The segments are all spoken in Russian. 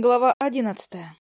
Глава одиннадцатая.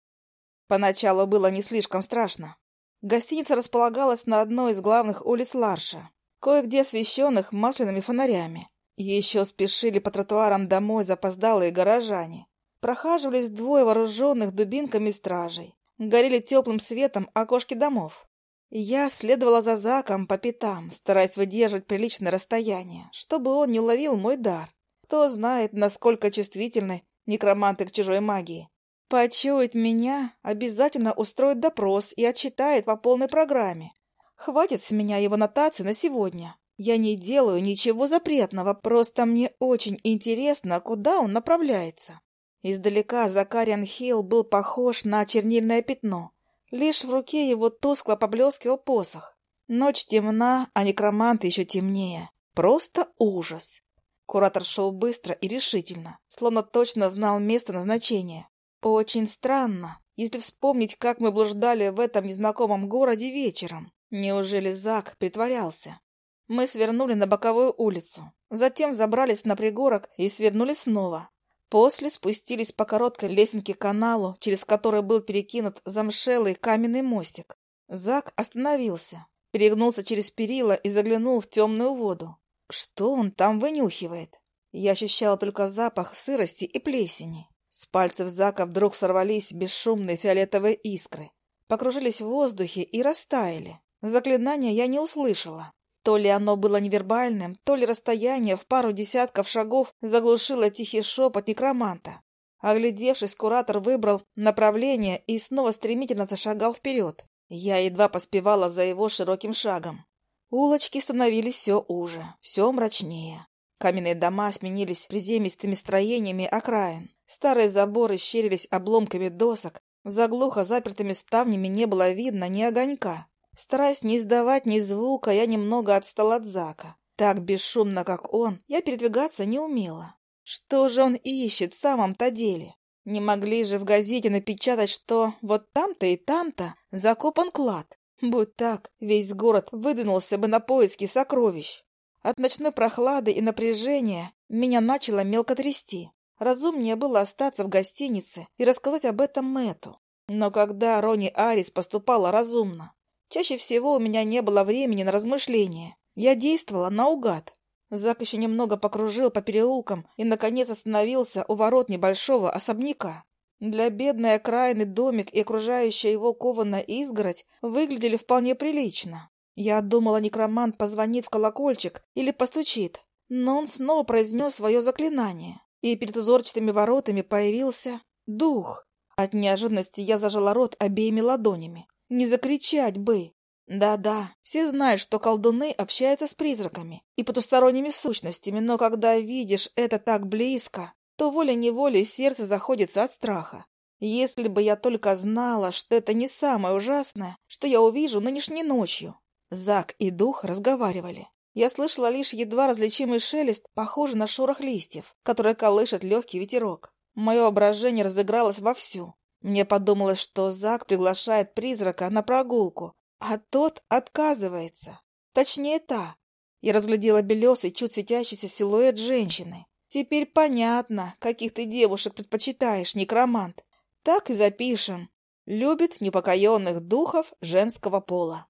Поначалу было не слишком страшно. Гостиница располагалась на одной из главных улиц Ларша, кое-где освещенных масляными фонарями. Еще спешили по тротуарам домой запоздалые горожане. Прохаживались двое вооруженных дубинками стражей. Горели теплым светом окошки домов. Я следовала за Заком по пятам, стараясь выдерживать приличное расстояние, чтобы он не уловил мой дар. Кто знает, насколько чувствительны некроманты к чужой магии. Почует меня, обязательно устроит допрос и отчитает по полной программе. Хватит с меня его нотации на сегодня. Я не делаю ничего запретного, просто мне очень интересно, куда он направляется. Издалека Закариан Хилл был похож на чернильное пятно. Лишь в руке его тускло поблескивал посох. Ночь темна, а некромант еще темнее. Просто ужас. Куратор шел быстро и решительно, словно точно знал место назначения. Очень странно, если вспомнить, как мы блуждали в этом незнакомом городе вечером. Неужели Зак притворялся? Мы свернули на боковую улицу, затем забрались на пригорок и свернули снова. После спустились по короткой лесенке к каналу, через который был перекинут замшелый каменный мостик. Зак остановился, перегнулся через перила и заглянул в темную воду. Что он там вынюхивает? Я ощущала только запах сырости и плесени. С пальцев Зака вдруг сорвались бесшумные фиолетовые искры, покружились в воздухе и растаяли. Заклинания я не услышала. То ли оно было невербальным, то ли расстояние в пару десятков шагов заглушило тихий шепот некроманта. Оглядевшись, куратор выбрал направление и снова стремительно зашагал вперед. Я едва поспевала за его широким шагом. Улочки становились все уже, все мрачнее. Каменные дома сменились приземистыми строениями окраин. Старые заборы щерились обломками досок. За глухо запертыми ставнями не было видно ни огонька. Стараясь не издавать ни звука, я немного отстала от Зака. Так бесшумно, как он, я передвигаться не умела. Что же он ищет в самом-то деле? Не могли же в газете напечатать, что вот там-то и там-то закопан клад. Будь так, весь город выдвинулся бы на поиски сокровищ. От ночной прохлады и напряжения меня начало мелко трясти. Разумнее было остаться в гостинице и рассказать об этом Мэту. Но когда Рони Арис поступала разумно, чаще всего у меня не было времени на размышления. Я действовала наугад. Зак еще немного покружил по переулкам и, наконец, остановился у ворот небольшого особняка. Для бедной окраины домик и окружающая его кованая изгородь выглядели вполне прилично. Я думала, некромант позвонит в колокольчик или постучит, но он снова произнес свое заклинание, и перед узорчатыми воротами появился дух. От неожиданности я зажала рот обеими ладонями. Не закричать бы! Да-да, все знают, что колдуны общаются с призраками и потусторонними сущностями, но когда видишь это так близко, то волей-неволей сердце заходится от страха. Если бы я только знала, что это не самое ужасное, что я увижу нынешней ночью. Зак и дух разговаривали. Я слышала лишь едва различимый шелест, похожий на шорох листьев, которые колышет легкий ветерок. Мое воображение разыгралось вовсю. Мне подумалось, что Зак приглашает призрака на прогулку, а тот отказывается. Точнее, та. Я разглядела белесый, чуть светящийся силуэт женщины. Теперь понятно, каких ты девушек предпочитаешь, некромант. Так и запишем. Любит непокоенных духов женского пола.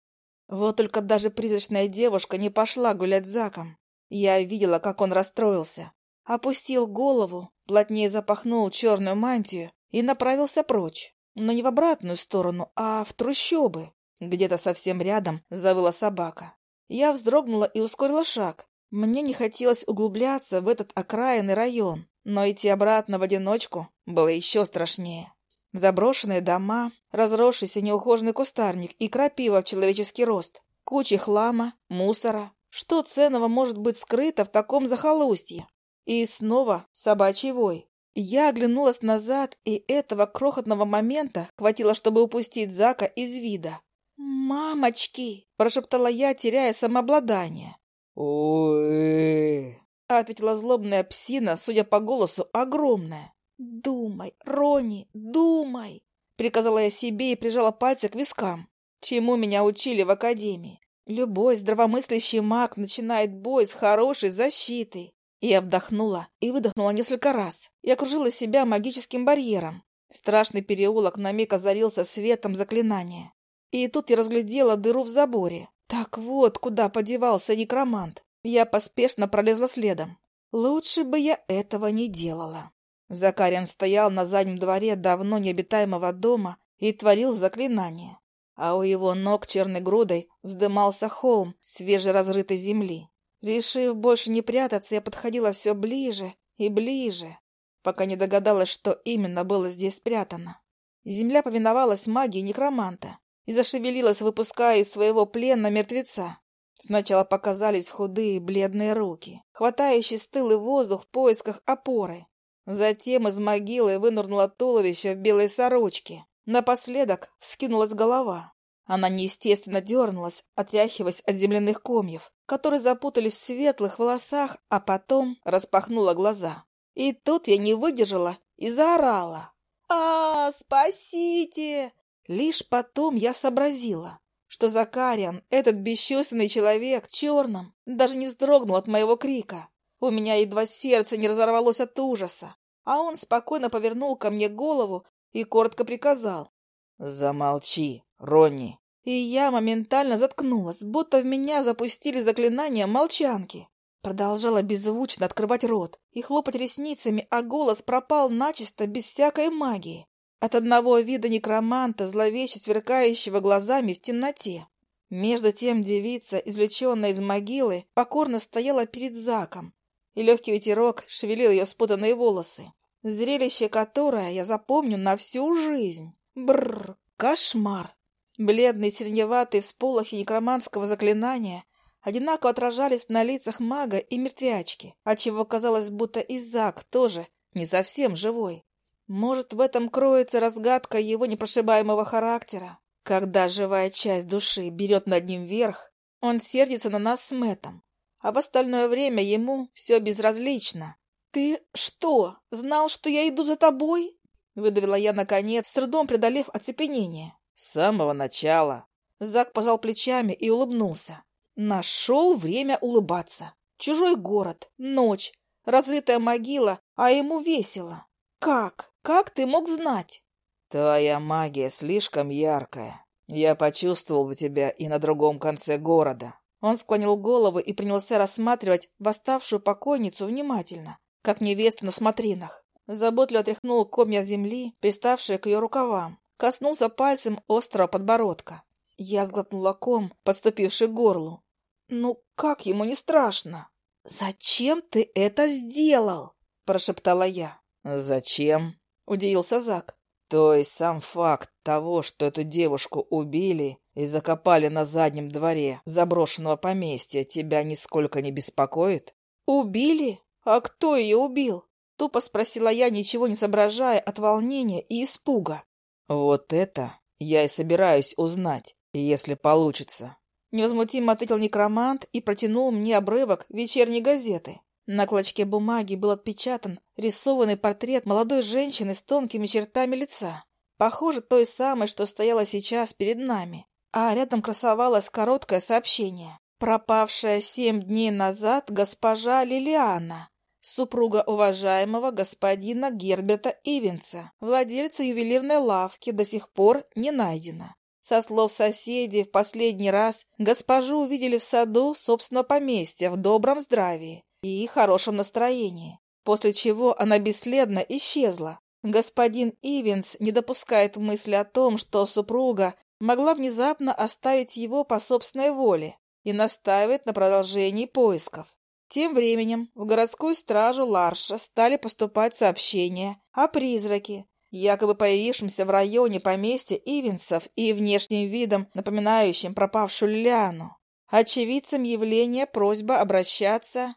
Вот только даже призрачная девушка не пошла гулять с Заком. Я видела, как он расстроился. Опустил голову, плотнее запахнул черную мантию и направился прочь. Но не в обратную сторону, а в трущобы. Где-то совсем рядом завыла собака. Я вздрогнула и ускорила шаг, мне не хотелось углубляться в этот окраинный район, но идти обратно в одиночку было еще страшнее. Заброшенные дома, разросшийся неухоженный кустарник и крапива в человеческий рост, кучи хлама, мусора. Что ценного может быть скрыто в таком захолустье? И снова собачий вой. Я оглянулась назад, и этого крохотного момента хватило, чтобы упустить Зака из вида. «Мамочки!» – прошептала я, теряя самообладание. «Ой!» — ответила злобная псина, судя по голосу, огромная. «Думай, Рони, думай!» — приказала я себе и прижала пальцы к вискам. Чему меня учили в академии? Любой здравомыслящий маг начинает бой с хорошей защитой. Я вдохнула и выдохнула несколько раз и окружила себя магическим барьером. Страшный переулок на миг озарился светом заклинания. И тут я разглядела дыру в заборе. Так вот, куда подевался некромант. Я поспешно пролезла следом. Лучше бы я этого не делала. Закариан стоял на заднем дворе давно необитаемого дома и творил заклинание. А у его ног черной грудой вздымался холм свежеразрытой земли. Решив больше не прятаться, я подходила все ближе и ближе, пока не догадалась, что именно было здесь спрятано. Земля повиновалась магии некроманта и зашевелилась, выпуская из своего плена мертвеца. Сначала показались худые бледные руки, хватающие стылый воздух в поисках опоры. Затем из могилы вынырнуло туловище в белой сорочке. Напоследок вскинулась голова. Она неестественно дернулась, отряхиваясь от земляных комьев, которые запутались в светлых волосах, а потом распахнула глаза. И тут я не выдержала и заорала. «А, спасите!» Лишь потом я сообразила, что Закариан, этот бесчувственный человек, черным, даже не вздрогнул от моего крика. У меня едва сердце не разорвалось от ужаса, а он спокойно повернул ко мне голову и коротко приказал. «Замолчи, Ронни!» И я моментально заткнулась, будто в меня запустили заклинание молчанки. Продолжала беззвучно открывать рот и хлопать ресницами, а голос пропал начисто, без всякой магии. От одного вида некроманта, зловеще сверкающего глазами в темноте. Между тем девица, извлеченная из могилы, покорно стояла перед Заком, и легкий ветерок шевелил ее спутанные волосы. Зрелище, которое я запомню на всю жизнь. Бррр, кошмар. Бледные сиреневатые всполохи некроманского заклинания одинаково отражались на лицах мага и мертвячки, отчего казалось, будто и Зак тоже не совсем живой. Может, в этом кроется разгадка его непрошибаемого характера. Когда живая часть души берет над ним верх, он сердится на нас с Мэттом, а в остальное время ему все безразлично. «Ты что, знал, что я иду за тобой?» — выдавила я, наконец, с трудом преодолев оцепенение. «С самого начала». Зак пожал плечами и улыбнулся. Нашел время улыбаться. Чужой город, ночь, разрытая могила, а ему весело. Как? Как ты мог знать? Твоя магия слишком яркая. Я почувствовал бы тебя и на другом конце города. Он склонил голову и принялся рассматривать восставшую покойницу внимательно, как невесту на смотринах. Заботливо отряхнул комья земли, приставшие к ее рукавам. Коснулся пальцем острого подбородка. Я сглотнула ком, подступивший к горлу. Ну, как ему не страшно? «Зачем ты это сделал?» – прошептала я. «Зачем?» — удивился Зак. «То есть сам факт того, что эту девушку убили и закопали на заднем дворе заброшенного поместья, тебя нисколько не беспокоит?» «Убили? А кто ее убил?» — тупо спросила я, ничего не соображая от волнения и испуга. «Вот это я и собираюсь узнать, если получится». Невозмутимо ответил некромант и протянул мне обрывок вечерней газеты. На клочке бумаги был отпечатан рисованный портрет молодой женщины с тонкими чертами лица. Похоже, той самой, что стояла сейчас перед нами. А рядом красовалось короткое сообщение. Пропавшая семь дней назад госпожа Лилиана, супруга уважаемого господина Герберта Ивенса, владельца ювелирной лавки, до сих пор не найдена. Со слов соседей, в последний раз госпожу увидели в саду собственного поместья в добром здравии и хорошем настроении, после чего она бесследно исчезла. Господин Ивенс не допускает мысли о том, что супруга могла внезапно оставить его по собственной воле и настаивает на продолжении поисков. Тем временем в городскую стражу Ларша стали поступать сообщения о призраке, якобы появившемся в районе поместья Ивенсов и внешним видом, напоминающим пропавшую Лиану. Очевидцам явления просьба обращаться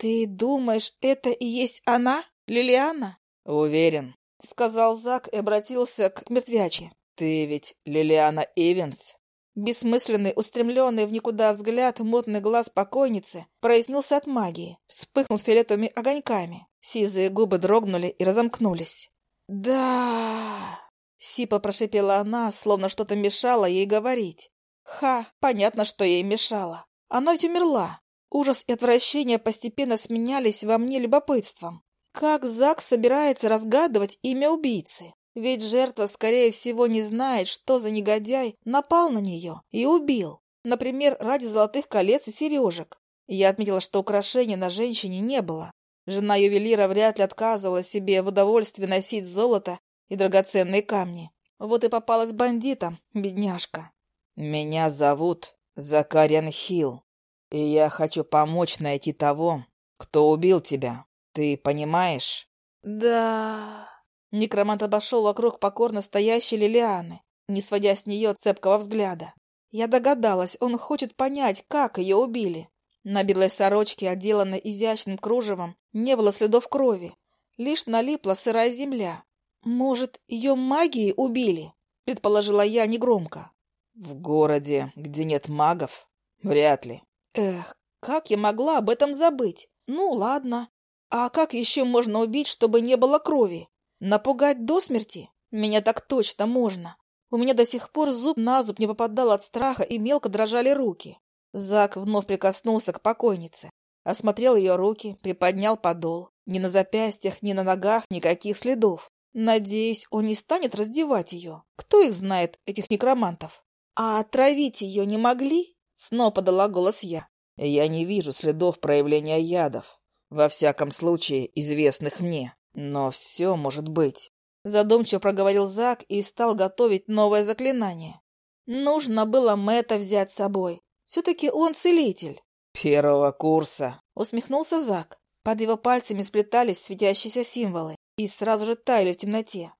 «Ты думаешь, это и есть она, Лилиана?» «Уверен», — сказал Зак и обратился к мертвячке. «Ты ведь Лилиана Ивенс?» Бессмысленный, устремленный в никуда взгляд мутный глаз покойницы прояснился от магии, вспыхнул фиолетовыми огоньками. Сизые губы дрогнули и разомкнулись. «Да...» — сипо прошипела она, словно что-то мешало ей говорить. «Ха, понятно, что ей мешало. Она ведь умерла. Ужас и отвращение постепенно сменялись во мне любопытством. Как Зак собирается разгадывать имя убийцы? Ведь жертва, скорее всего, не знает, что за негодяй напал на нее и убил. Например, ради золотых колец и сережек. Я отметила, что украшений на женщине не было. Жена ювелира вряд ли отказывала себе в удовольствии носить золото и драгоценные камни. Вот и попалась бандитам, бедняжка. «Меня зовут Закариан Хилл, и я хочу помочь найти того, кто убил тебя. Ты понимаешь?» «Да...» Некромант обошел вокруг покорно стоящей Лилианы, не сводя с нее цепкого взгляда. Я догадалась, он хочет понять, как ее убили. На белой сорочке, отделанной изящным кружевом, не было следов крови. Лишь налипла сырая земля. «Может, ее магией убили?» — предположила я негромко. «В городе, где нет магов? Вряд ли». «Эх, как я могла об этом забыть? Ну, ладно. А как еще можно убить, чтобы не было крови? Напугать до смерти? Меня так точно можно. У меня до сих пор зуб на зуб не попадал от страха и мелко дрожали руки. Зак вновь прикоснулся к покойнице. Осмотрел ее руки, приподнял подол. Ни на запястьях, ни на ногах никаких следов. Надеюсь, он не станет раздевать ее. Кто их знает, этих некромантов? А отравить ее не могли? Снова подала голос я. Я не вижу следов проявления ядов. Во всяком случае, известных мне. Но все может быть. Задумчиво проговорил Зак и стал готовить новое заклинание. Нужно было Мэтта взять с собой. Все-таки он целитель. Первого курса. Усмехнулся Зак. Под его пальцами сплетались светящиеся символы и сразу же таяли в темноте.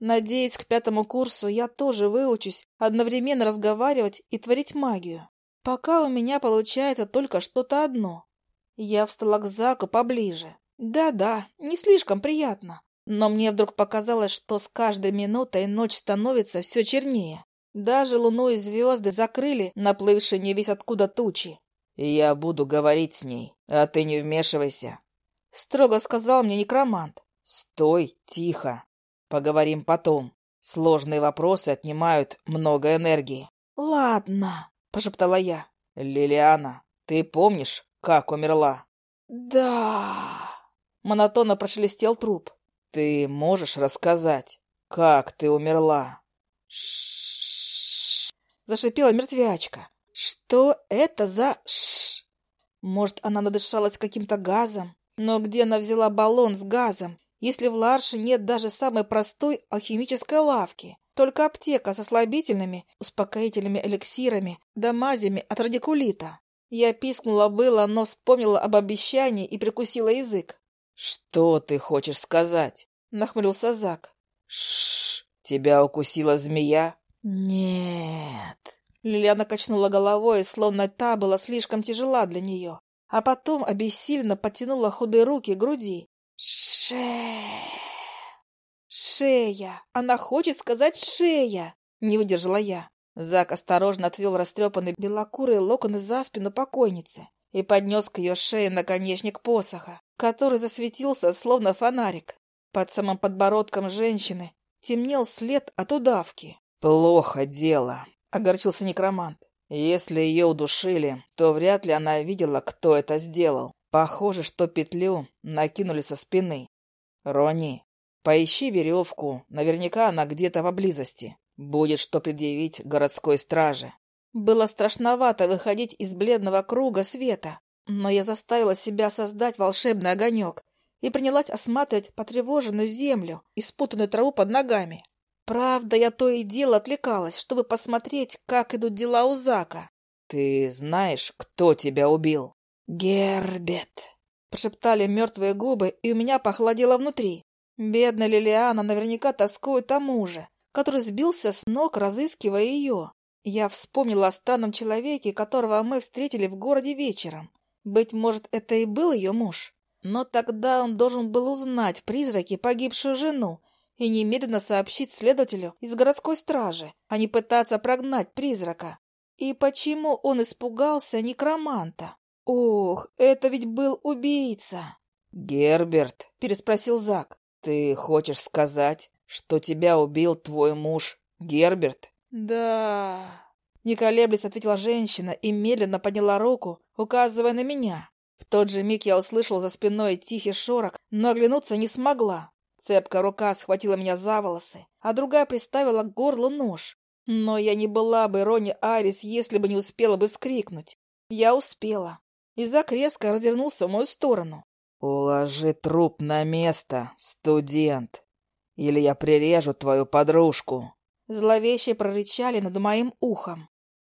Надеюсь, к пятому курсу я тоже выучусь одновременно разговаривать и творить магию. Пока у меня получается только что-то одно. Я встала к Заку поближе. Да-да, не слишком приятно. Но мне вдруг показалось, что с каждой минутой ночь становится все чернее. Даже луну и звезды закрыли наплывшие не весь откуда тучи. «Я буду говорить с ней, а ты не вмешивайся», — строго сказал мне некромант. «Стой, тихо. Поговорим потом. Сложные вопросы отнимают много энергии». «Ладно», — пошептала я. «Лилиана, ты помнишь, как умерла?» «Да...» Монотонно прошелестел труп. «Ты можешь рассказать, как ты умерла?» Ш Зашипела мертвячка. «Что это за ш Может, она надышалась каким-то газом? Но где она взяла баллон с газом, если в Ларше нет даже самой простой алхимической лавки? Только аптека со слабительными, успокоительными эликсирами да мазями от радикулита. Я пискнула было, но вспомнила об обещании и прикусила язык. «Что ты хочешь сказать?» — нахмурился Зак. «Шш! Тебя укусила змея?» «Нет». Лилиана качнула головой, словно та была слишком тяжела для нее, а потом обессиленно подтянула худые руки к груди. «Шея! Шея! Она хочет сказать шея!» — не выдержала я. Зак осторожно отвел растрепанные белокурые локоны за спину покойницы и поднес к ее шее наконечник посоха, который засветился, словно фонарик. Под самым подбородком женщины темнел след от удавки. «Плохо дело», — огорчился некромант. «Если ее удушили, то вряд ли она видела, кто это сделал. Похоже, что петлю накинули со спины. Рони, поищи веревку, наверняка она где-то поблизости». Будет что предъявить городской страже. Было страшновато выходить из бледного круга света, но я заставила себя создать волшебный огонек и принялась осматривать потревоженную землю и спутанную траву под ногами. Правда, я то и дело отвлекалась, чтобы посмотреть, как идут дела у Зака. — Ты знаешь, кто тебя убил? — Гербет, — прошептали мертвые губы, и у меня похолодело внутри. Бедная Лилиана наверняка тоскует о муже, который сбился с ног, разыскивая ее. Я вспомнила о странном человеке, которого мы встретили в городе вечером. Быть может, это и был ее муж. Но тогда он должен был узнать призраки погибшую жену и немедленно сообщить следователю из городской стражи, а не пытаться прогнать призрака. И почему он испугался некроманта? Ох, это ведь был убийца. «Герберт», — переспросил Зак, — «Ты хочешь сказать, что тебя убил твой муж Герберт?» «Да...» Не колеблясь, ответила женщина и медленно подняла руку, указывая на меня. В тот же миг я услышала за спиной тихий шорох, но оглянуться не смогла. Цепка рука схватила меня за волосы, а другая приставила к горлу нож. Но я не была бы Рони Арис, если бы не успела бы вскрикнуть. Я успела. И резко развернулся в мою сторону. «Уложи труп на место, студент, или я прирежу твою подружку!» Зловеще прорычали над моим ухом.